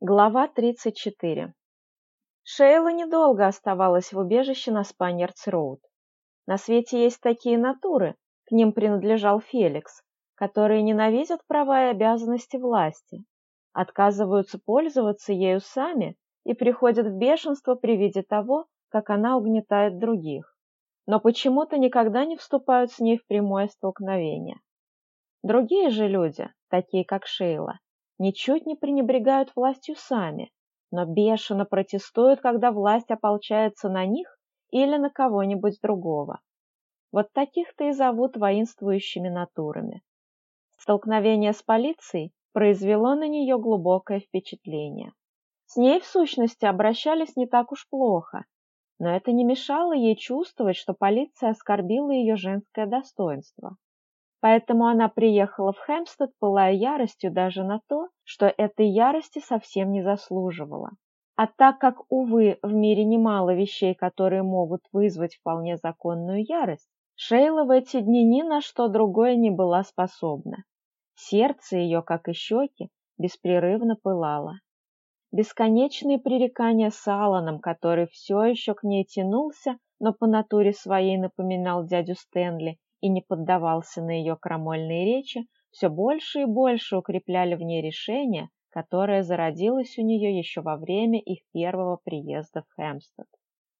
Глава 34. Шейла недолго оставалась в убежище на Спаньердс-Роуд. На свете есть такие натуры, к ним принадлежал Феликс, которые ненавидят права и обязанности власти, отказываются пользоваться ею сами и приходят в бешенство при виде того, как она угнетает других, но почему-то никогда не вступают с ней в прямое столкновение. Другие же люди, такие как Шейла, ничуть не пренебрегают властью сами, но бешено протестуют, когда власть ополчается на них или на кого-нибудь другого. Вот таких-то и зовут воинствующими натурами. Столкновение с полицией произвело на нее глубокое впечатление. С ней, в сущности, обращались не так уж плохо, но это не мешало ей чувствовать, что полиция оскорбила ее женское достоинство. Поэтому она приехала в Хэмпстед, пылая яростью даже на то, что этой ярости совсем не заслуживала. А так как, увы, в мире немало вещей, которые могут вызвать вполне законную ярость, Шейла в эти дни ни на что другое не была способна. Сердце ее, как и щеки, беспрерывно пылало. Бесконечные пререкания с Алланом, который все еще к ней тянулся, но по натуре своей напоминал дядю Стэнли, и не поддавался на ее крамольные речи, все больше и больше укрепляли в ней решение, которое зародилось у нее еще во время их первого приезда в Хэмстед.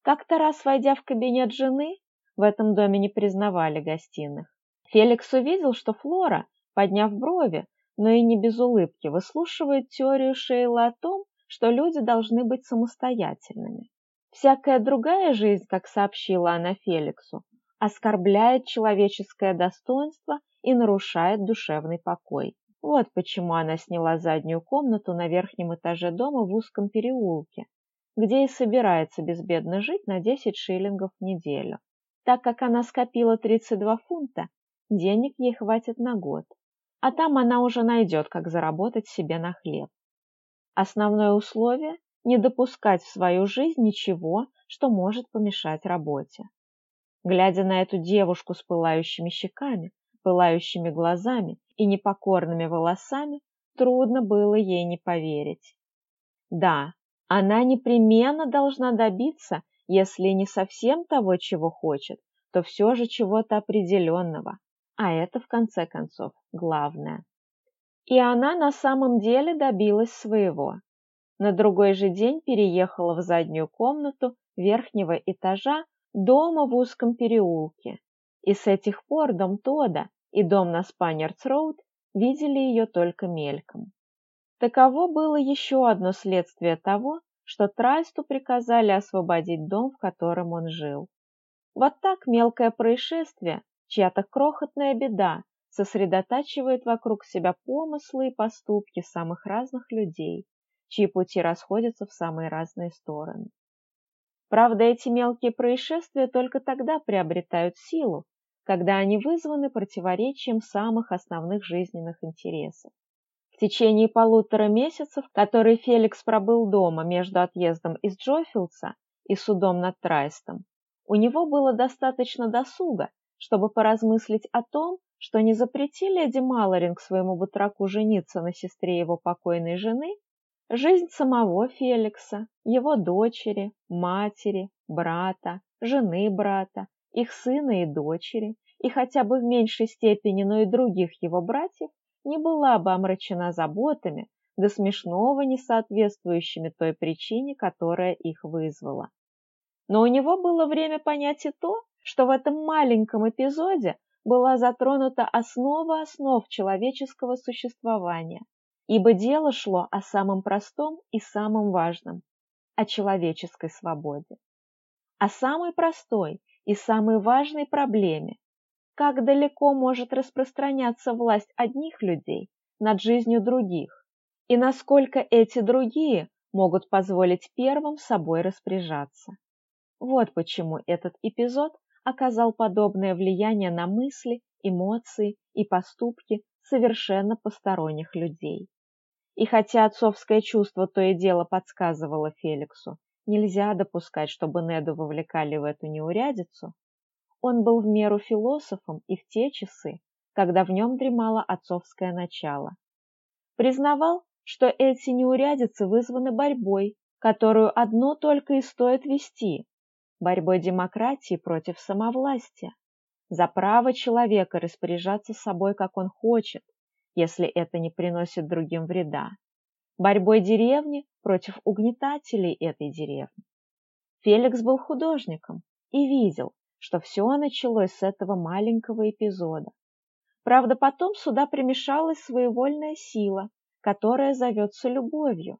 Как-то раз, войдя в кабинет жены, в этом доме не признавали гостиных, Феликс увидел, что Флора, подняв брови, но и не без улыбки, выслушивает теорию Шейла о том, что люди должны быть самостоятельными. Всякая другая жизнь, как сообщила она Феликсу, оскорбляет человеческое достоинство и нарушает душевный покой. Вот почему она сняла заднюю комнату на верхнем этаже дома в узком переулке, где и собирается безбедно жить на 10 шиллингов в неделю. Так как она скопила 32 фунта, денег ей хватит на год, а там она уже найдет, как заработать себе на хлеб. Основное условие – не допускать в свою жизнь ничего, что может помешать работе. Глядя на эту девушку с пылающими щеками, пылающими глазами и непокорными волосами, трудно было ей не поверить. Да, она непременно должна добиться, если не совсем того, чего хочет, то все же чего-то определенного, а это, в конце концов, главное. И она на самом деле добилась своего. На другой же день переехала в заднюю комнату верхнего этажа дома в узком переулке, и с этих пор дом Тода и дом на Спаннердс-Роуд видели ее только мельком. Таково было еще одно следствие того, что Трайсту приказали освободить дом, в котором он жил. Вот так мелкое происшествие, чья-то крохотная беда, сосредотачивает вокруг себя помыслы и поступки самых разных людей, чьи пути расходятся в самые разные стороны. Правда, эти мелкие происшествия только тогда приобретают силу, когда они вызваны противоречием самых основных жизненных интересов. В течение полутора месяцев, которые Феликс пробыл дома между отъездом из Джофилдса и судом над Трайстом, у него было достаточно досуга, чтобы поразмыслить о том, что не запретили Эдди Малоринг своему батраку жениться на сестре его покойной жены, Жизнь самого Феликса, его дочери, матери, брата, жены брата, их сына и дочери, и хотя бы в меньшей степени, но и других его братьев, не была бы омрачена заботами, до смешного не соответствующими той причине, которая их вызвала. Но у него было время понять и то, что в этом маленьком эпизоде была затронута основа основ человеческого существования – ибо дело шло о самом простом и самом важном – о человеческой свободе. О самой простой и самой важной проблеме – как далеко может распространяться власть одних людей над жизнью других, и насколько эти другие могут позволить первым собой распоряжаться. Вот почему этот эпизод оказал подобное влияние на мысли, эмоции и поступки совершенно посторонних людей. И хотя отцовское чувство то и дело подсказывало Феликсу, нельзя допускать, чтобы Неду вовлекали в эту неурядицу, он был в меру философом и в те часы, когда в нем дремало отцовское начало. Признавал, что эти неурядицы вызваны борьбой, которую одно только и стоит вести, борьбой демократии против самовластия, за право человека распоряжаться собой, как он хочет, если это не приносит другим вреда, борьбой деревни против угнетателей этой деревни. Феликс был художником и видел, что все началось с этого маленького эпизода. Правда, потом сюда примешалась своевольная сила, которая зовется любовью.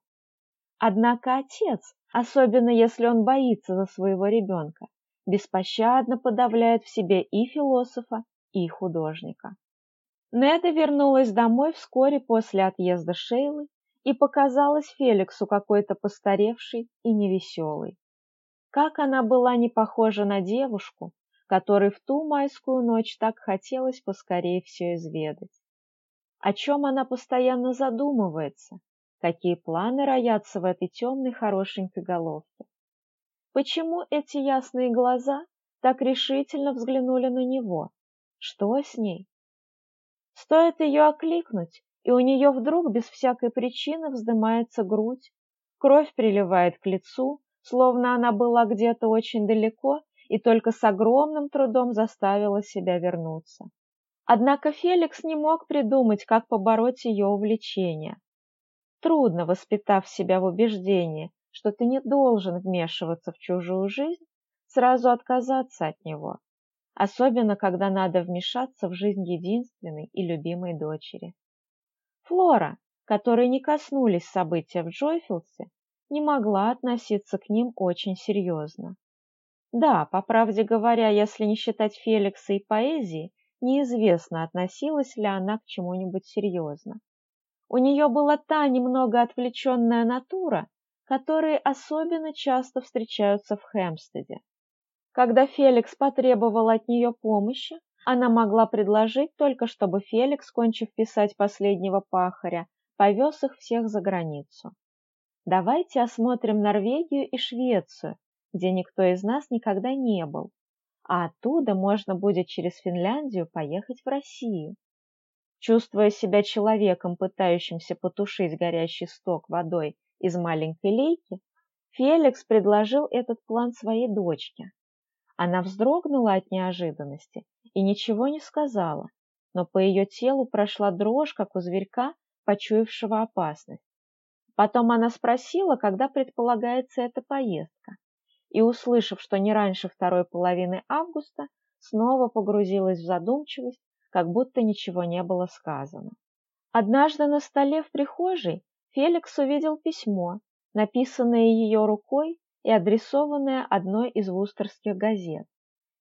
Однако отец, особенно если он боится за своего ребенка, беспощадно подавляет в себе и философа, и художника. Неда вернулась домой вскоре после отъезда Шейлы и показалась Феликсу какой-то постаревшей и невеселой. Как она была не похожа на девушку, которой в ту майскую ночь так хотелось поскорее все изведать. О чем она постоянно задумывается, какие планы роятся в этой темной хорошенькой головке. Почему эти ясные глаза так решительно взглянули на него? Что с ней? Стоит ее окликнуть, и у нее вдруг без всякой причины вздымается грудь, кровь приливает к лицу, словно она была где-то очень далеко и только с огромным трудом заставила себя вернуться. Однако Феликс не мог придумать, как побороть ее увлечение. Трудно, воспитав себя в убеждении, что ты не должен вмешиваться в чужую жизнь, сразу отказаться от него, особенно когда надо вмешаться в жизнь единственной и любимой дочери. Флора, которой не коснулись события в Джойфилсе, не могла относиться к ним очень серьезно. Да, по правде говоря, если не считать Феликса и поэзии, неизвестно, относилась ли она к чему-нибудь серьезно. У нее была та немного отвлеченная натура, которые особенно часто встречаются в Хэмстеде. Когда Феликс потребовал от нее помощи, она могла предложить только, чтобы Феликс, кончив писать последнего пахаря, повез их всех за границу. Давайте осмотрим Норвегию и Швецию, где никто из нас никогда не был, а оттуда можно будет через Финляндию поехать в Россию. Чувствуя себя человеком, пытающимся потушить горящий сток водой из маленькой лейки, Феликс предложил этот план своей дочке. Она вздрогнула от неожиданности и ничего не сказала, но по ее телу прошла дрожь, как у зверька, почуявшего опасность. Потом она спросила, когда предполагается эта поездка и, услышав, что не раньше второй половины августа, снова погрузилась в задумчивость, как будто ничего не было сказано. Однажды на столе в прихожей Феликс увидел письмо, написанное ее рукой и адресованное одной из вустерских газет,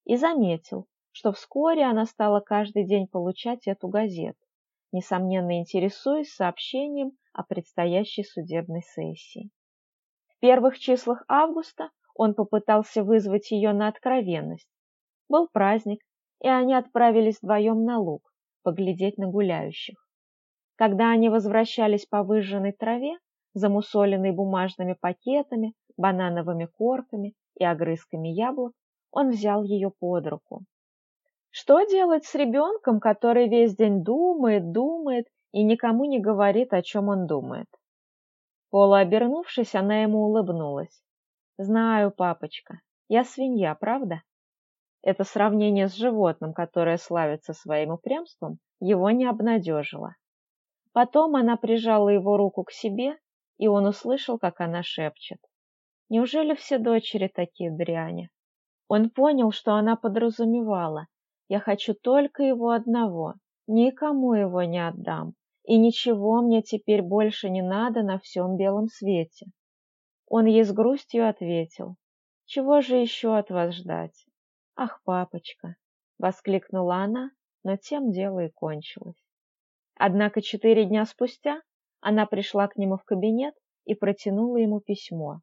и заметил, что вскоре она стала каждый день получать эту газету, несомненно интересуясь сообщением о предстоящей судебной сессии. В первых числах августа он попытался вызвать ее на откровенность. Был праздник, и они отправились вдвоем на луг, поглядеть на гуляющих. Когда они возвращались по выжженной траве, замусоленной бумажными пакетами, банановыми корками и огрызками яблок, он взял ее под руку. Что делать с ребенком, который весь день думает, думает и никому не говорит, о чем он думает? Полуобернувшись, она ему улыбнулась. Знаю, папочка, я свинья, правда? Это сравнение с животным, которое славится своим упрямством, его не обнадежило. Потом она прижала его руку к себе, и он услышал, как она шепчет. Неужели все дочери такие дряни? Он понял, что она подразумевала. Я хочу только его одного, никому его не отдам, и ничего мне теперь больше не надо на всем белом свете. Он ей с грустью ответил. «Чего же еще от вас ждать?» «Ах, папочка!» — воскликнула она, но тем дело и кончилось. Однако четыре дня спустя она пришла к нему в кабинет и протянула ему письмо.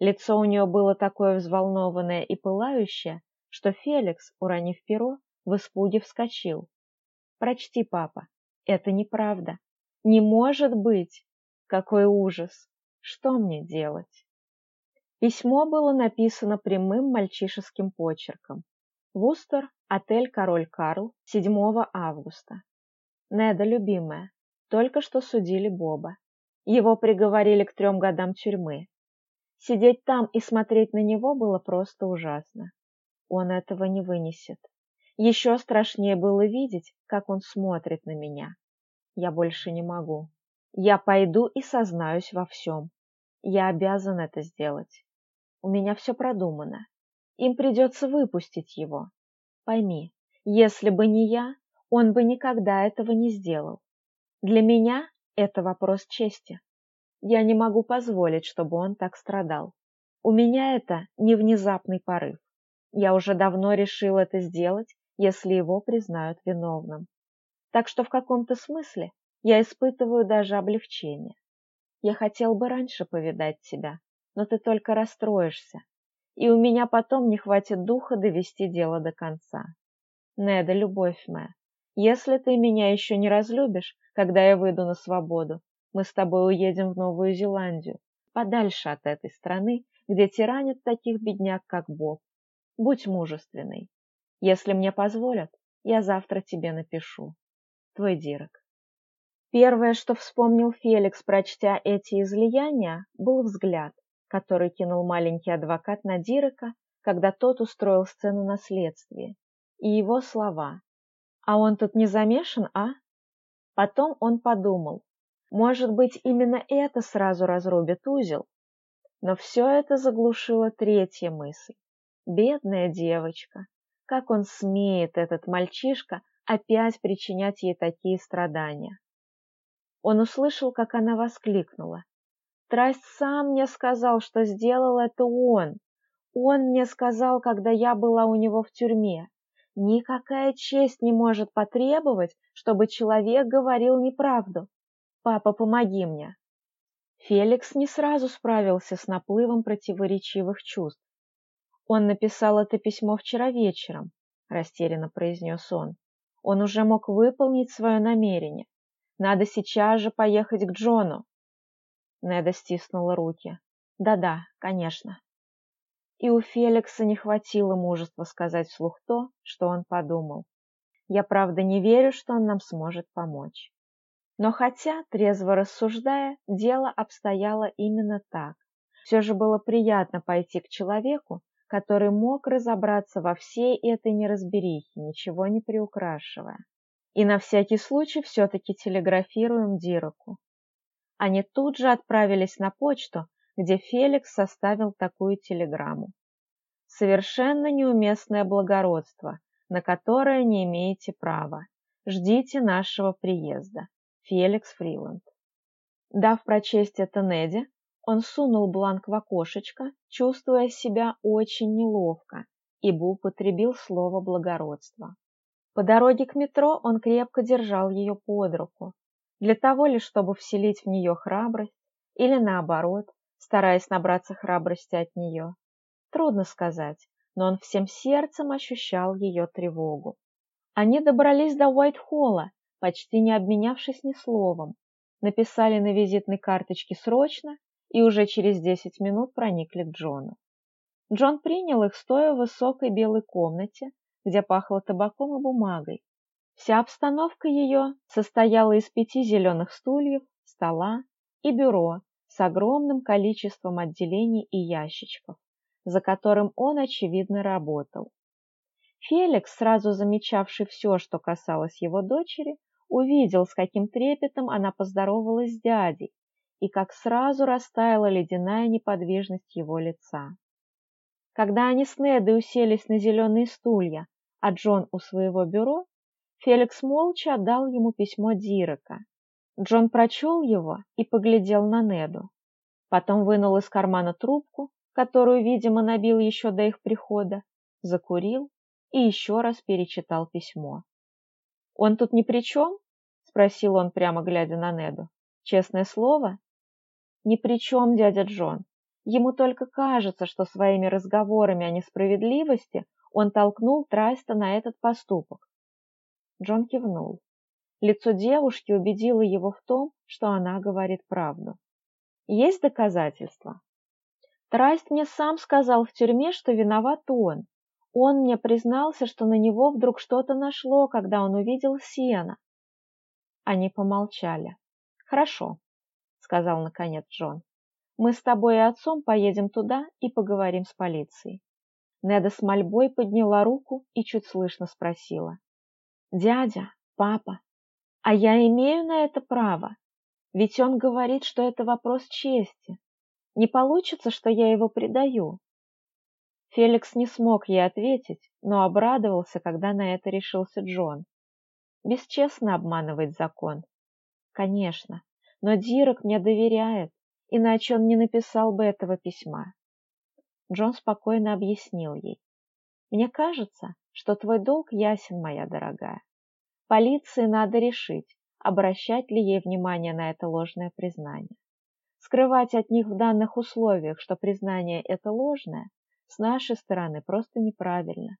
Лицо у нее было такое взволнованное и пылающее, что Феликс, уронив перо, в испуге вскочил. «Прочти, папа, это неправда. Не может быть! Какой ужас! Что мне делать? Письмо было написано прямым мальчишеским почерком. Вустер, отель «Король Карл», 7 августа. Неда, любимая, только что судили Боба. Его приговорили к трем годам тюрьмы. Сидеть там и смотреть на него было просто ужасно. Он этого не вынесет. Еще страшнее было видеть, как он смотрит на меня. Я больше не могу. Я пойду и сознаюсь во всем. Я обязан это сделать. У меня все продумано. Им придется выпустить его. Пойми, если бы не я, он бы никогда этого не сделал. Для меня это вопрос чести. Я не могу позволить, чтобы он так страдал. У меня это не внезапный порыв. Я уже давно решил это сделать, если его признают виновным. Так что в каком-то смысле я испытываю даже облегчение. Я хотел бы раньше повидать тебя, но ты только расстроишься, и у меня потом не хватит духа довести дело до конца. Неда, любовь моя, если ты меня еще не разлюбишь, когда я выйду на свободу, мы с тобой уедем в Новую Зеландию, подальше от этой страны, где тиранят таких бедняк, как Боб. Будь мужественной. Если мне позволят, я завтра тебе напишу. Твой Дирек. Первое, что вспомнил Феликс, прочтя эти излияния, был взгляд, который кинул маленький адвокат на Дирека, когда тот устроил сцену наследствия, и его слова. «А он тут не замешан, а?» Потом он подумал, может быть, именно это сразу разрубит узел? Но все это заглушила третья мысль. Бедная девочка, как он смеет, этот мальчишка, опять причинять ей такие страдания? Он услышал, как она воскликнула. Трасть сам мне сказал, что сделал это он. Он мне сказал, когда я была у него в тюрьме. Никакая честь не может потребовать, чтобы человек говорил неправду. Папа, помоги мне. Феликс не сразу справился с наплывом противоречивых чувств. «Он написал это письмо вчера вечером», – растерянно произнес он. «Он уже мог выполнить свое намерение. Надо сейчас же поехать к Джону». Неда стиснула руки. «Да-да, конечно». И у Феликса не хватило мужества сказать вслух то, что он подумал. «Я правда не верю, что он нам сможет помочь». Но хотя, трезво рассуждая, дело обстояло именно так, все же было приятно пойти к человеку, который мог разобраться во всей этой неразберихе, ничего не приукрашивая. И на всякий случай все-таки телеграфируем Дироку. Они тут же отправились на почту, где Феликс составил такую телеграмму. Совершенно неуместное благородство, на которое не имеете права. Ждите нашего приезда. Феликс Фриланд. Дав прочесть это Неди, он сунул бланк в окошечко, чувствуя себя очень неловко, ибо употребил слово «благородство». По дороге к метро он крепко держал ее под руку, для того лишь, чтобы вселить в нее храбрость, или наоборот, стараясь набраться храбрости от нее. Трудно сказать, но он всем сердцем ощущал ее тревогу. Они добрались до Уайт-Холла, почти не обменявшись ни словом, написали на визитной карточке срочно и уже через 10 минут проникли к Джону. Джон принял их, стоя в высокой белой комнате, где пахло табаком и бумагой. Вся обстановка ее состояла из пяти зеленых стульев, стола и бюро с огромным количеством отделений и ящичков, за которым он, очевидно, работал. Феликс, сразу замечавший все, что касалось его дочери, увидел, с каким трепетом она поздоровалась с дядей, и как сразу растаяла ледяная неподвижность его лица. Когда они с Недой уселись на зеленые стулья, а Джон у своего бюро, Феликс молча отдал ему письмо Дирека. Джон прочел его и поглядел на Неду. Потом вынул из кармана трубку, которую, видимо, набил еще до их прихода, закурил и еще раз перечитал письмо. «Он тут ни при чем?» — спросил он, прямо глядя на Неду. «Честное слово?» Ни при чем дядя Джон. Ему только кажется, что своими разговорами о несправедливости он толкнул Трайста на этот поступок. Джон кивнул. Лицо девушки убедило его в том, что она говорит правду. Есть доказательства? Трайст мне сам сказал в тюрьме, что виноват он. Он мне признался, что на него вдруг что-то нашло, когда он увидел сено. Они помолчали. Хорошо, сказал наконец Джон. «Мы с тобой и отцом поедем туда и поговорим с полицией». Неда с мольбой подняла руку и чуть слышно спросила. «Дядя, папа, а я имею на это право? Ведь он говорит, что это вопрос чести. Не получится, что я его предаю?» Феликс не смог ей ответить, но обрадовался, когда на это решился Джон. Бесчестно обманывать закон. Конечно, но Дирок мне доверяет, иначе он не написал бы этого письма. Джон спокойно объяснил ей. Мне кажется, что твой долг ясен, моя дорогая. Полиции надо решить, обращать ли ей внимание на это ложное признание. Скрывать от них в данных условиях, что признание это ложное, с нашей стороны просто неправильно.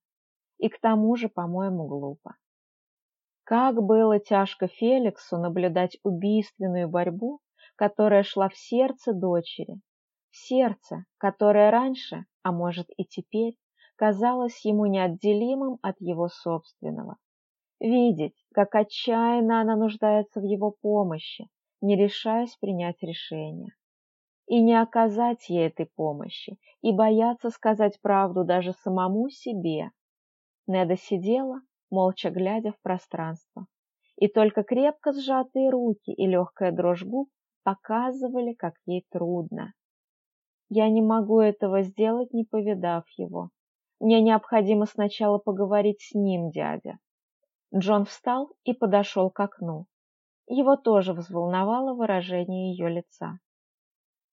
И к тому же, по-моему, глупо. Как было тяжко Феликсу наблюдать убийственную борьбу, которая шла в сердце дочери, в сердце, которое раньше, а может и теперь, казалось ему неотделимым от его собственного. Видеть, как отчаянно она нуждается в его помощи, не решаясь принять решение и не оказать ей этой помощи, и бояться сказать правду даже самому себе. Неда сидела, молча глядя в пространство, и только крепко сжатые руки и легкая дрожь губ показывали, как ей трудно. Я не могу этого сделать, не повидав его. Мне необходимо сначала поговорить с ним, дядя. Джон встал и подошел к окну. Его тоже взволновало выражение ее лица.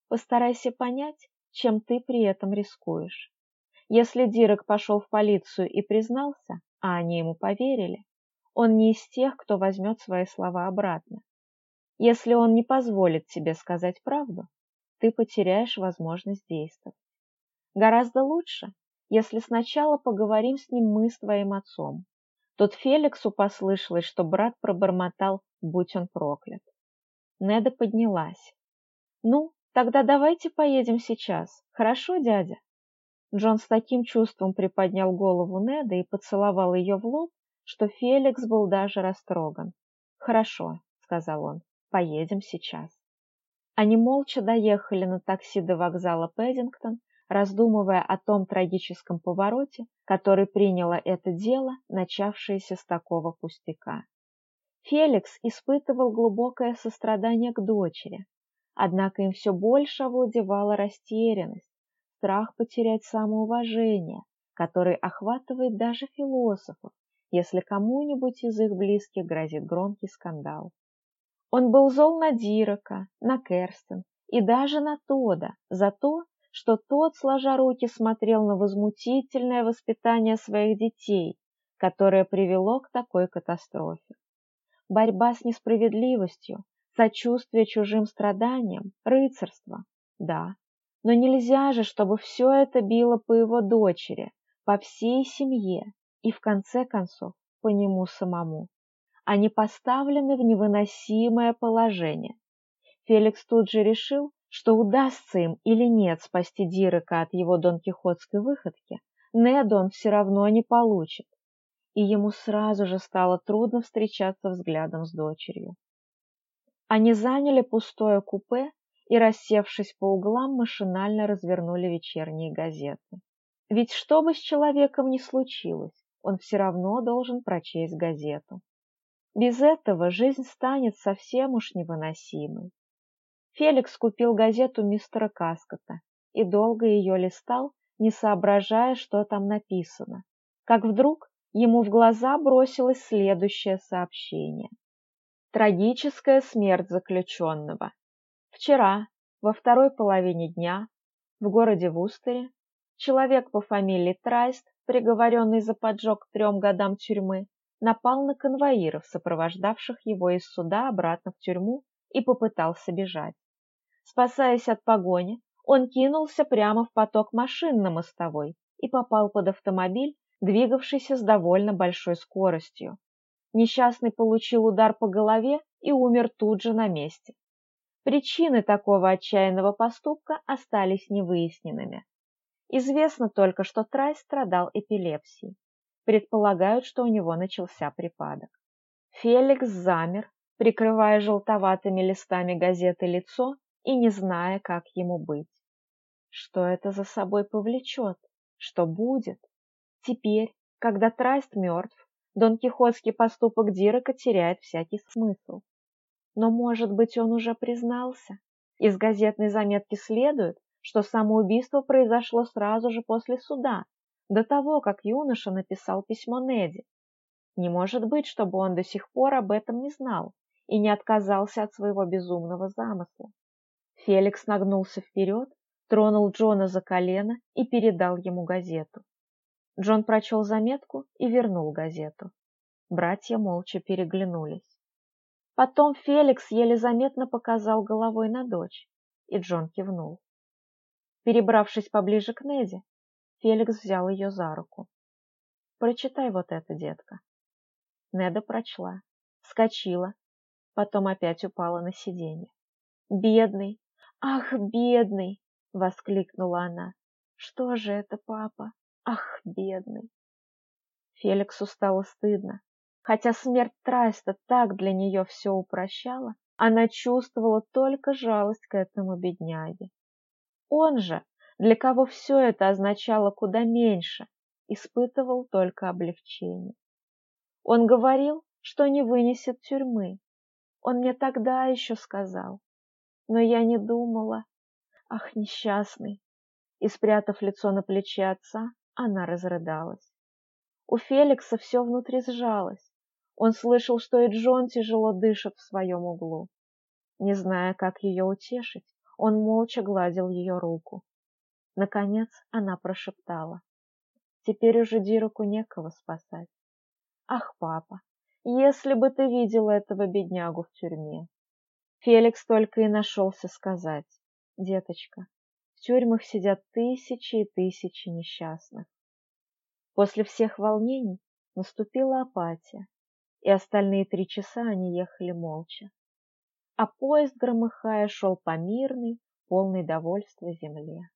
Постарайся понять, чем ты при этом рискуешь. Если Дирек пошел в полицию и признался, а они ему поверили, он не из тех, кто возьмет свои слова обратно. Если он не позволит тебе сказать правду, ты потеряешь возможность действовать. Гораздо лучше, если сначала поговорим с ним мы с твоим отцом. Тут Феликсу послышалось, что брат пробормотал, будь он проклят. Неда поднялась. «Ну, Тогда давайте поедем сейчас. Хорошо, дядя?» Джон с таким чувством приподнял голову Неда и поцеловал ее в лоб, что Феликс был даже растроган. «Хорошо», — сказал он, — «поедем сейчас». Они молча доехали на такси до вокзала Пэддингтон, раздумывая о том трагическом повороте, который приняло это дело, начавшееся с такого пустяка. Феликс испытывал глубокое сострадание к дочери, Однако им все больше овладевала растерянность, страх потерять самоуважение, который охватывает даже философов, если кому-нибудь из их близких грозит громкий скандал. Он был зол на Дирока, на Керстен и даже на Тода за то, что тот, сложа руки, смотрел на возмутительное воспитание своих детей, которое привело к такой катастрофе. Борьба с несправедливостью, Сочувствие чужим страданиям, рыцарство, да. Но нельзя же, чтобы все это било по его дочери, по всей семье и, в конце концов, по нему самому. Они поставлены в невыносимое положение. Феликс тут же решил, что удастся им или нет спасти Дирека от его донкихотской выходки, Неду он все равно не получит. И ему сразу же стало трудно встречаться взглядом с дочерью. Они заняли пустое купе и, рассевшись по углам, машинально развернули вечерние газеты. Ведь что бы с человеком ни случилось, он все равно должен прочесть газету. Без этого жизнь станет совсем уж невыносимой. Феликс купил газету мистера Каскота и долго ее листал, не соображая, что там написано. Как вдруг ему в глаза бросилось следующее сообщение. Трагическая смерть заключенного. Вчера, во второй половине дня, в городе Вустере, человек по фамилии Трайст, приговоренный за поджог к трем годам тюрьмы, напал на конвоиров, сопровождавших его из суда обратно в тюрьму, и попытался бежать. Спасаясь от погони, он кинулся прямо в поток машин на мостовой и попал под автомобиль, двигавшийся с довольно большой скоростью. Несчастный получил удар по голове и умер тут же на месте. Причины такого отчаянного поступка остались невыясненными. Известно только, что Трайс страдал эпилепсией. Предполагают, что у него начался припадок. Феликс замер, прикрывая желтоватыми листами газеты лицо, и не зная, как ему быть. Что это за собой повлечет? Что будет? Теперь, когда Трайст мертв, Дон Кихотский поступок Дирека теряет всякий смысл. Но, может быть, он уже признался? Из газетной заметки следует, что самоубийство произошло сразу же после суда, до того, как юноша написал письмо Неди. Не может быть, чтобы он до сих пор об этом не знал и не отказался от своего безумного замысла. Феликс нагнулся вперед, тронул Джона за колено и передал ему газету. Джон прочел заметку и вернул газету. Братья молча переглянулись. Потом Феликс еле заметно показал головой на дочь, и Джон кивнул. Перебравшись поближе к Неди, Феликс взял ее за руку. «Прочитай вот это, детка». Неда прочла, вскочила, потом опять упала на сиденье. «Бедный! Ах, бедный!» — воскликнула она. «Что же это, папа? Ах, бедный!» Феликсу стало стыдно. Хотя смерть Трайста так для нее все упрощала, она чувствовала только жалость к этому бедняге. Он же, для кого все это означало куда меньше, испытывал только облегчение. Он говорил, что не вынесет тюрьмы. Он мне тогда еще сказал. Но я не думала. Ах, несчастный! И, спрятав лицо на плече отца, она разрыдалась. У Феликса все внутри сжалось. Он слышал, что и Джон тяжело дышит в своем углу. Не зная, как ее утешить, он молча гладил ее руку. Наконец она прошептала. Теперь уже Дироку некого спасать. Ах, папа, если бы ты видел этого беднягу в тюрьме. Феликс только и нашелся сказать. Деточка, в тюрьмах сидят тысячи и тысячи несчастных. После всех волнений наступила апатия, и остальные три часа они ехали молча. А поезд, громыхая, шел по мирной, полной довольства земле.